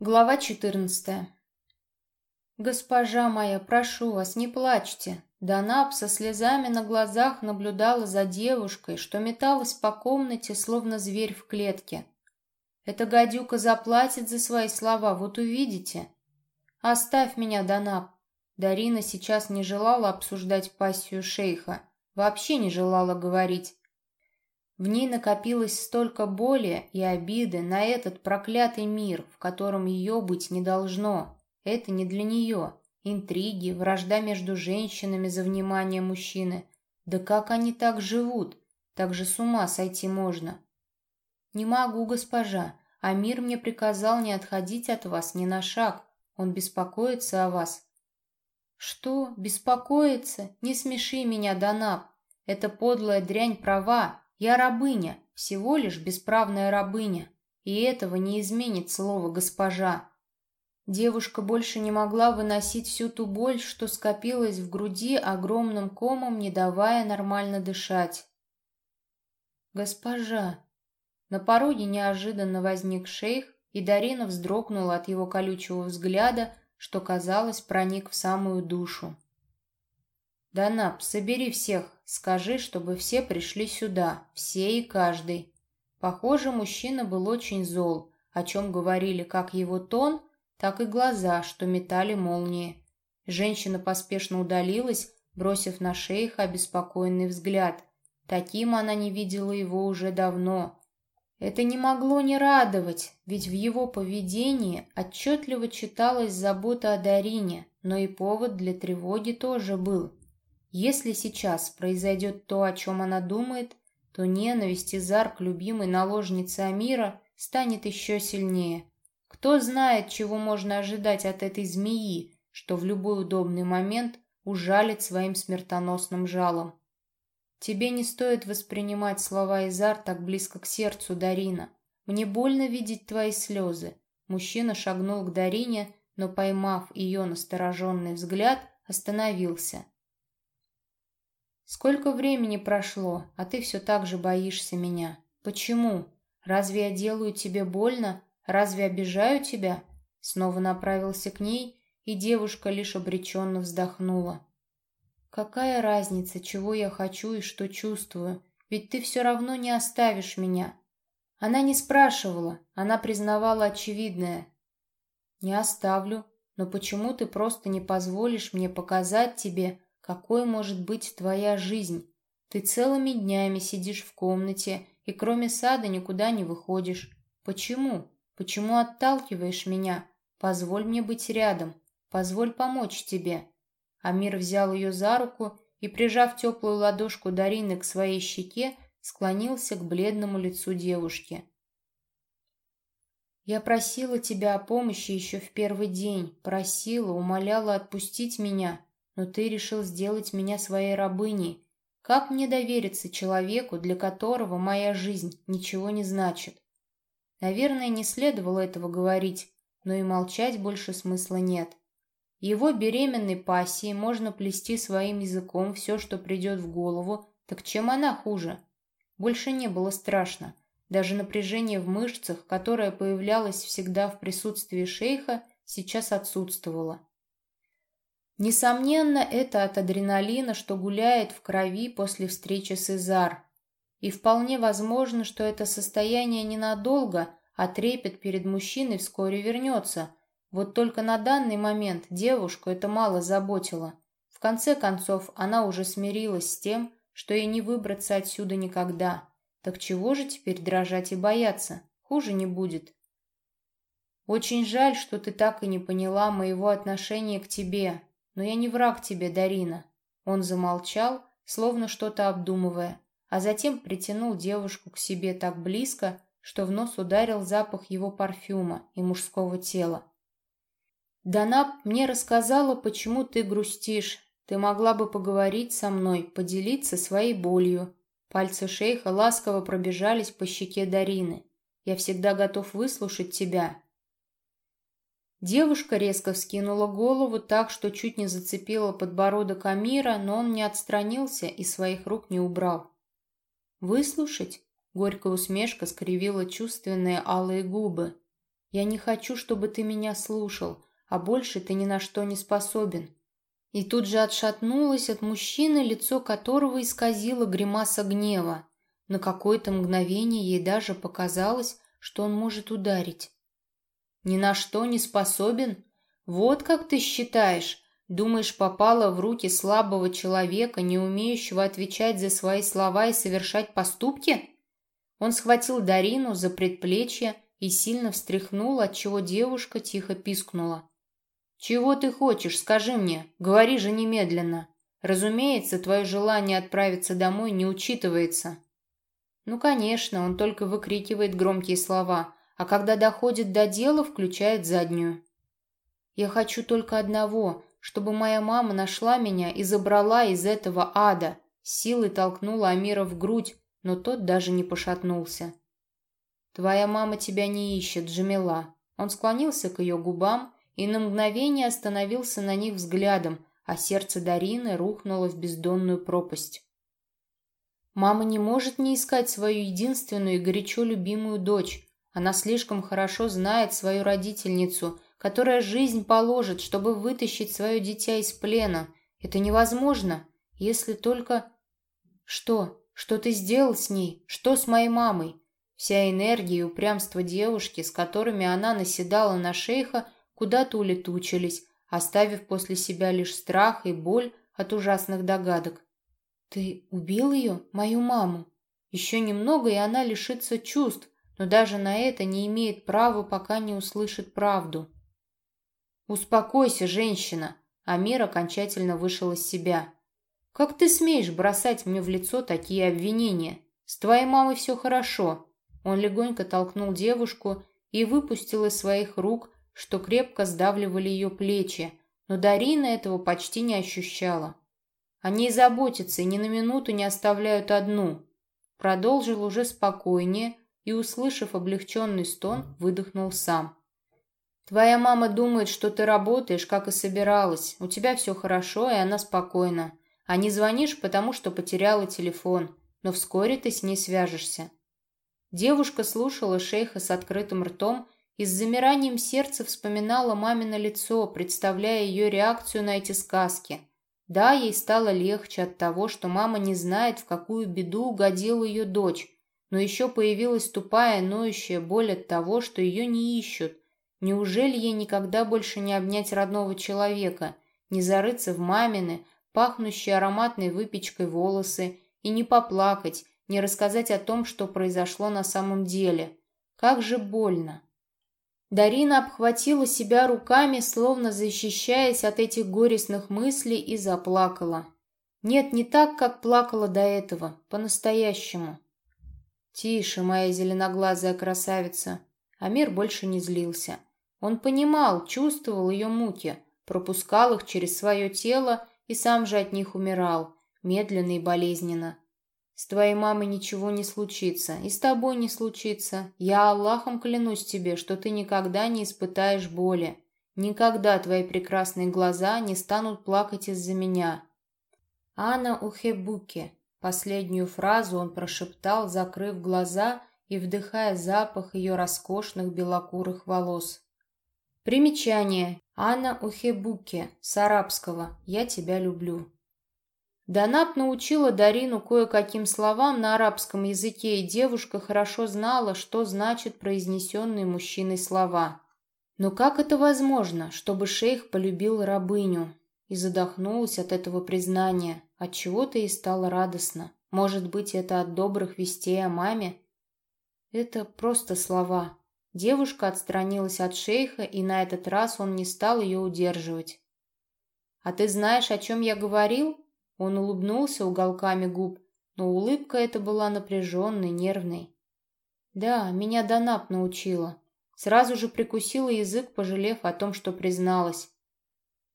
Глава 14. «Госпожа моя, прошу вас, не плачьте». Данаб со слезами на глазах наблюдала за девушкой, что металась по комнате, словно зверь в клетке. «Эта гадюка заплатит за свои слова, вот увидите». «Оставь меня, Данаб». Дарина сейчас не желала обсуждать пассию шейха, вообще не желала говорить. В ней накопилось столько боли и обиды на этот проклятый мир, в котором ее быть не должно. Это не для нее. Интриги, вражда между женщинами за внимание мужчины. Да как они так живут? Так же с ума сойти можно. Не могу, госпожа. А мир мне приказал не отходить от вас ни на шаг. Он беспокоится о вас. Что, беспокоится? Не смеши меня, Данаб. Эта подлая дрянь права, я рабыня, всего лишь бесправная рабыня, и этого не изменит слово «госпожа». Девушка больше не могла выносить всю ту боль, что скопилась в груди огромным комом, не давая нормально дышать. «Госпожа!» На пороге неожиданно возник шейх, и Дарина вздрогнула от его колючего взгляда, что, казалось, проник в самую душу. «Данаб, собери всех, скажи, чтобы все пришли сюда, все и каждый». Похоже, мужчина был очень зол, о чем говорили как его тон, так и глаза, что метали молнии. Женщина поспешно удалилась, бросив на шейха обеспокоенный взгляд. Таким она не видела его уже давно. Это не могло не радовать, ведь в его поведении отчетливо читалась забота о Дарине, но и повод для тревоги тоже был. Если сейчас произойдет то, о чем она думает, то ненависть и зар к любимой наложнице Амира станет еще сильнее. Кто знает, чего можно ожидать от этой змеи, что в любой удобный момент ужалит своим смертоносным жалом. Тебе не стоит воспринимать слова Изар так близко к сердцу, Дарина. Мне больно видеть твои слезы. Мужчина шагнул к Дарине, но, поймав ее настороженный взгляд, остановился. Сколько времени прошло, а ты все так же боишься меня. Почему? Разве я делаю тебе больно? Разве обижаю тебя?» Снова направился к ней, и девушка лишь обреченно вздохнула. «Какая разница, чего я хочу и что чувствую? Ведь ты все равно не оставишь меня». Она не спрашивала, она признавала очевидное. «Не оставлю, но почему ты просто не позволишь мне показать тебе, какой может быть твоя жизнь? Ты целыми днями сидишь в комнате и кроме сада никуда не выходишь. Почему? Почему отталкиваешь меня? Позволь мне быть рядом. Позволь помочь тебе». Амир взял ее за руку и, прижав теплую ладошку Дарины к своей щеке, склонился к бледному лицу девушки. «Я просила тебя о помощи еще в первый день, просила, умоляла отпустить меня но ты решил сделать меня своей рабыней. Как мне довериться человеку, для которого моя жизнь ничего не значит? Наверное, не следовало этого говорить, но и молчать больше смысла нет. Его беременной пассии можно плести своим языком все, что придет в голову, так чем она хуже? Больше не было страшно. Даже напряжение в мышцах, которое появлялось всегда в присутствии шейха, сейчас отсутствовало. Несомненно, это от адреналина, что гуляет в крови после встречи с Изар. И вполне возможно, что это состояние ненадолго, а трепет перед мужчиной вскоре вернется. Вот только на данный момент девушку это мало заботило. В конце концов, она уже смирилась с тем, что ей не выбраться отсюда никогда. Так чего же теперь дрожать и бояться? Хуже не будет. Очень жаль, что ты так и не поняла моего отношения к тебе, но я не враг тебе, Дарина». Он замолчал, словно что-то обдумывая, а затем притянул девушку к себе так близко, что в нос ударил запах его парфюма и мужского тела. «Данаб мне рассказала, почему ты грустишь. Ты могла бы поговорить со мной, поделиться своей болью». Пальцы шейха ласково пробежались по щеке Дарины. «Я всегда готов выслушать тебя, Девушка резко вскинула голову так, что чуть не зацепила подбородок Амира, но он не отстранился и своих рук не убрал. «Выслушать?» — горькая усмешка скривила чувственные алые губы. Я не хочу, чтобы ты меня слушал, а больше ты ни на что не способен. И тут же отшатнулась от мужчины, лицо которого исказило гримаса гнева. На какое-то мгновение ей даже показалось, что он может ударить. «Ни на что не способен? Вот как ты считаешь? Думаешь, попала в руки слабого человека, не умеющего отвечать за свои слова и совершать поступки?» Он схватил Дарину за предплечье и сильно встряхнул, отчего девушка тихо пискнула. «Чего ты хочешь, скажи мне, говори же немедленно. Разумеется, твое желание отправиться домой не учитывается». Ну, конечно, он только выкрикивает громкие слова, а когда доходит до дела, включает заднюю. «Я хочу только одного, чтобы моя мама нашла меня и забрала из этого ада», силой толкнула Амира в грудь, но тот даже не пошатнулся. «Твоя мама тебя не ищет, Джамила». Он склонился к ее губам и на мгновение остановился на них взглядом, а сердце Дарины рухнуло в бездонную пропасть. Мама не может не искать свою единственную и горячо любимую дочь. Она слишком хорошо знает свою родительницу, которая жизнь положит, чтобы вытащить свое дитя из плена. Это невозможно, если только... Что? Что ты сделал с ней? Что с моей мамой? Вся энергия и упрямство девушки, с которыми она наседала на шейха, куда-то улетучились, оставив после себя лишь страх и боль от ужасных догадок. «Ты убил ее, мою маму?» Еще немного, и она лишится чувств, но даже на это не имеет права, пока не услышит правду. «Успокойся, женщина!» Амир окончательно вышел из себя. «Как ты смеешь бросать мне в лицо такие обвинения? С твоей мамой все хорошо». Он легонько толкнул девушку и выпустил из своих рук что крепко сдавливали ее плечи, но Дарина этого почти не ощущала. Они заботятся и ни на минуту не оставляют одну. Продолжил уже спокойнее и, услышав облегченный стон, выдохнул сам. «Твоя мама думает, что ты работаешь, как и собиралась. У тебя все хорошо, и она спокойна. А не звонишь, потому что потеряла телефон. Но вскоре ты с ней свяжешься». Девушка слушала шейха с открытым ртом и с замиранием сердца вспоминала мамино лицо, представляя ее реакцию на эти сказки. Да, ей стало легче от того, что мама не знает, в какую беду угодила ее дочь, но еще появилась тупая, ноющая боль от того, что ее не ищут. Неужели ей никогда больше не обнять родного человека, не зарыться в мамины, пахнущие ароматной выпечкой волосы, и не поплакать, не рассказать о том, что произошло на самом деле? Как же больно! Дарина обхватила себя руками, словно защищаясь от этих горестных мыслей, и заплакала. Нет, не так, как плакала до этого, по-настоящему. «Тише, моя зеленоглазая красавица!» Амир больше не злился. Он понимал, чувствовал ее муки, пропускал их через свое тело и сам же от них умирал, медленно и болезненно. С твоей мамой ничего не случится, и с тобой не случится. Я Аллахом клянусь тебе, что ты никогда не испытаешь боли. Никогда твои прекрасные глаза не станут плакать из-за меня. Анна Ухебуке. Последнюю фразу он прошептал, закрыв глаза и вдыхая запах ее роскошных белокурых волос. Примечание. Анна Ухебуке. С арабского. Я тебя люблю. Данат научила Дарину кое-каким словам на арабском языке, и девушка хорошо знала, что значит произнесенные мужчиной слова. Но как это возможно, чтобы шейх полюбил рабыню? И задохнулась от этого признания, от чего то и стало радостно. Может быть, это от добрых вестей о маме? Это просто слова. Девушка отстранилась от шейха, и на этот раз он не стал ее удерживать. «А ты знаешь, о чем я говорил?» Он улыбнулся уголками губ, но улыбка эта была напряженной, нервной. «Да, меня Данап научила». Сразу же прикусила язык, пожалев о том, что призналась.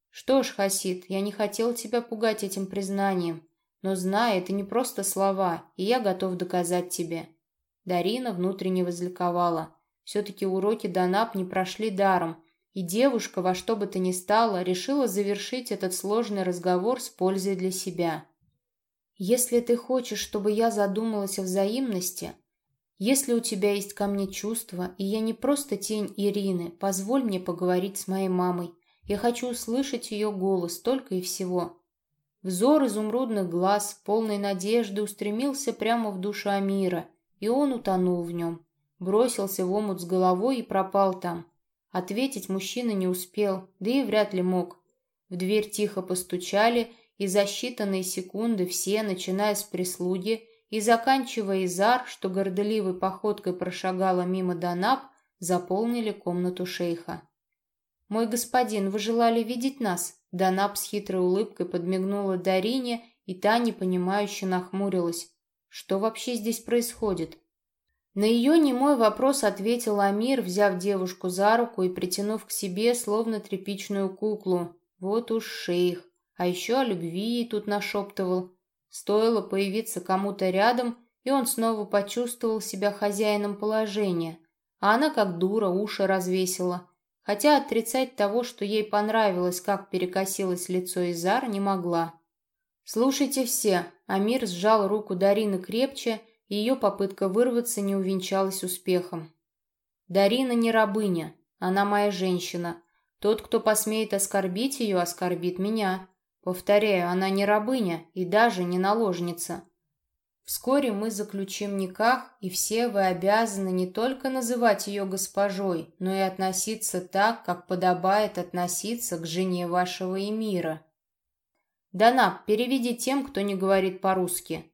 «Что ж, Хасид, я не хотел тебя пугать этим признанием, но знай, это не просто слова, и я готов доказать тебе». Дарина внутренне возликовала. Все-таки уроки Данап не прошли даром, и девушка во что бы то ни стало решила завершить этот сложный разговор с пользой для себя. «Если ты хочешь, чтобы я задумалась о взаимности, Если у тебя есть ко мне чувства, и я не просто тень Ирины, позволь мне поговорить с моей мамой. Я хочу услышать ее голос, только и всего». Взор изумрудных глаз, полной надежды, устремился прямо в душу Амира, и он утонул в нем. Бросился в омут с головой и пропал там. Ответить мужчина не успел, да и вряд ли мог. В дверь тихо постучали, и за считанные секунды все, начиная с прислуги и заканчивая Изар, что горделивой походкой прошагала мимо Данаб, заполнили комнату шейха. «Мой господин, вы желали видеть нас?» Данаб с хитрой улыбкой подмигнула Дарине, и та непонимающе нахмурилась. «Что вообще здесь происходит?» На ее немой вопрос ответил Амир, взяв девушку за руку и притянув к себе, словно тряпичную куклу. Вот уж шейх. А еще о любви тут нашептывал. Стоило появиться кому-то рядом, и он снова почувствовал себя хозяином положения. А она, как дура, уши развесила. Хотя отрицать того, что ей понравилось, как перекосилось лицо Изар, не могла. «Слушайте все!» Амир сжал руку Дарины крепче ее попытка вырваться не увенчалась успехом. Дарина не рабыня, она моя женщина. Тот, кто посмеет оскорбить ее, оскорбит меня. Повторяю, она не рабыня и даже не наложница. Вскоре мы заключим никах, и все вы обязаны не только называть ее госпожой, но и относиться так, как подобает относиться к жене вашего эмира. Дана, переведи тем, кто не говорит по-русски.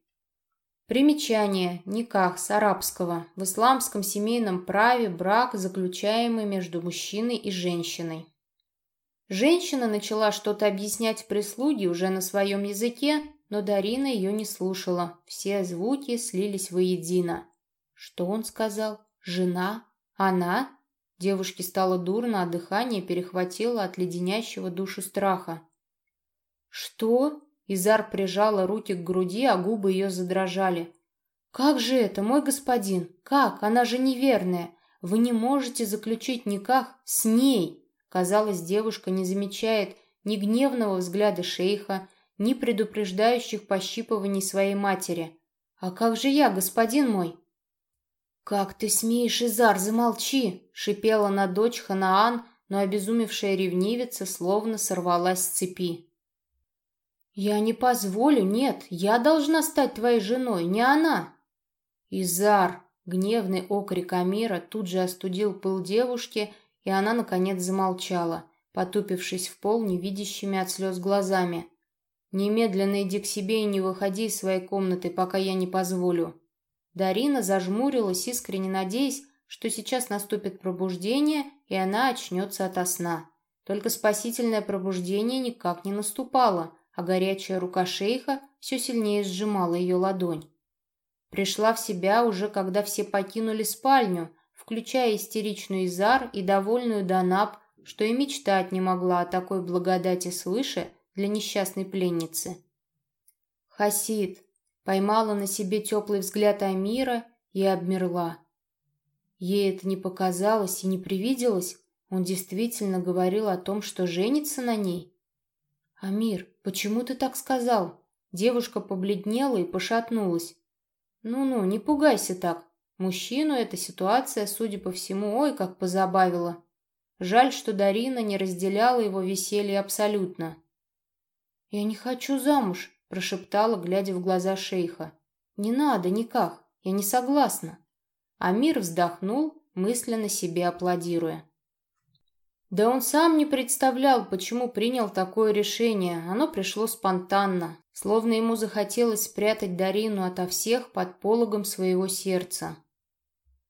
Примечание. Никах с арабского. В исламском семейном праве брак, заключаемый между мужчиной и женщиной. Женщина начала что-то объяснять прислуге уже на своем языке, но Дарина ее не слушала. Все звуки слились воедино. Что он сказал? Жена? Она? Девушке стало дурно, а дыхание перехватило от леденящего душу страха. «Что?» Изар прижала руки к груди, а губы ее задрожали. «Как же это, мой господин? Как? Она же неверная. Вы не можете заключить никах с ней!» Казалось, девушка не замечает ни гневного взгляда шейха, ни предупреждающих пощипываний своей матери. «А как же я, господин мой?» «Как ты смеешь, Изар, замолчи!» — шипела на дочь Ханаан, но обезумевшая ревнивица словно сорвалась с цепи. «Я не позволю, нет, я должна стать твоей женой, не она!» «Изар!» — гневный окрик Амира тут же остудил пыл девушки, и она, наконец, замолчала, потупившись в пол невидящими от слез глазами. «Немедленно иди к себе и не выходи из своей комнаты, пока я не позволю». Дарина зажмурилась, искренне надеясь, что сейчас наступит пробуждение, и она очнется ото сна. Только спасительное пробуждение никак не наступало — а горячая рука шейха все сильнее сжимала ее ладонь. Пришла в себя уже, когда все покинули спальню, включая истеричную Изар и довольную Данаб, что и мечтать не могла о такой благодати свыше для несчастной пленницы. Хасид поймала на себе теплый взгляд Амира и обмерла. Ей это не показалось и не привиделось, он действительно говорил о том, что женится на ней. «Амир, почему ты так сказал?» Девушка побледнела и пошатнулась. «Ну-ну, не пугайся так. Мужчину эта ситуация, судя по всему, ой, как позабавила. Жаль, что Дарина не разделяла его веселье абсолютно». «Я не хочу замуж», — прошептала, глядя в глаза шейха. «Не надо никак, я не согласна». Амир вздохнул, мысленно себе аплодируя. Да он сам не представлял, почему принял такое решение. Оно пришло спонтанно, словно ему захотелось спрятать Дарину ото всех под пологом своего сердца.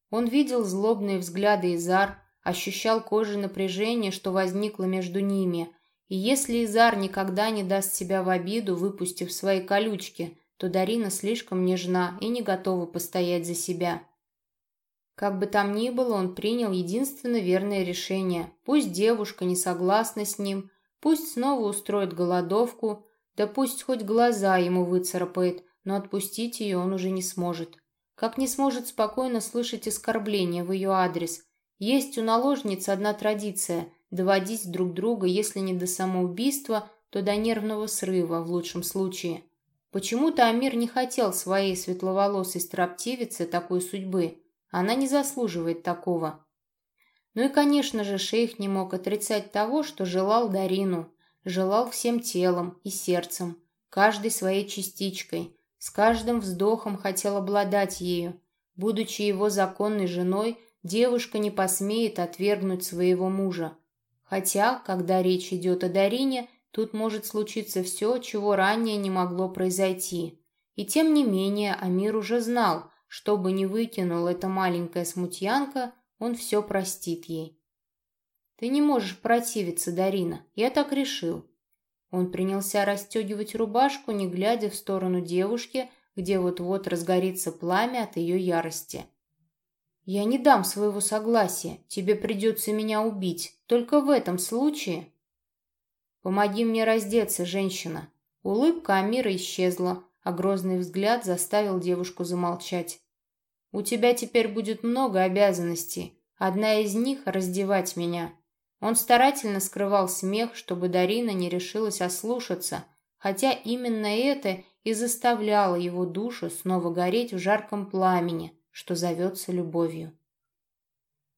Он видел злобные взгляды Изар, ощущал кожей напряжение, что возникло между ними. И если Изар никогда не даст себя в обиду, выпустив свои колючки, то Дарина слишком нежна и не готова постоять за себя. Как бы там ни было, он принял единственно верное решение. Пусть девушка не согласна с ним, пусть снова устроит голодовку, да пусть хоть глаза ему выцарапает, но отпустить ее он уже не сможет. Как не сможет спокойно слышать оскорбления в ее адрес. Есть у наложницы одна традиция – доводить друг друга, если не до самоубийства, то до нервного срыва в лучшем случае. Почему-то Амир не хотел своей светловолосой строптивице такой судьбы – Она не заслуживает такого. Ну и, конечно же, шейх не мог отрицать того, что желал Дарину, желал всем телом и сердцем, каждой своей частичкой, с каждым вздохом хотел обладать ею. Будучи его законной женой, девушка не посмеет отвергнуть своего мужа. Хотя, когда речь идет о Дарине, тут может случиться все, чего ранее не могло произойти. И тем не менее Амир уже знал, что бы ни выкинул эта маленькая смутьянка, он все простит ей. «Ты не можешь противиться, Дарина, я так решил». Он принялся расстегивать рубашку, не глядя в сторону девушки, где вот-вот разгорится пламя от ее ярости. «Я не дам своего согласия. Тебе придется меня убить. Только в этом случае...» «Помоги мне раздеться, женщина». Улыбка Амира исчезла, а грозный взгляд заставил девушку замолчать. «У тебя теперь будет много обязанностей. Одна из них — раздевать меня». Он старательно скрывал смех, чтобы Дарина не решилась ослушаться, хотя именно это и заставляло его душу снова гореть в жарком пламени, что зовется любовью.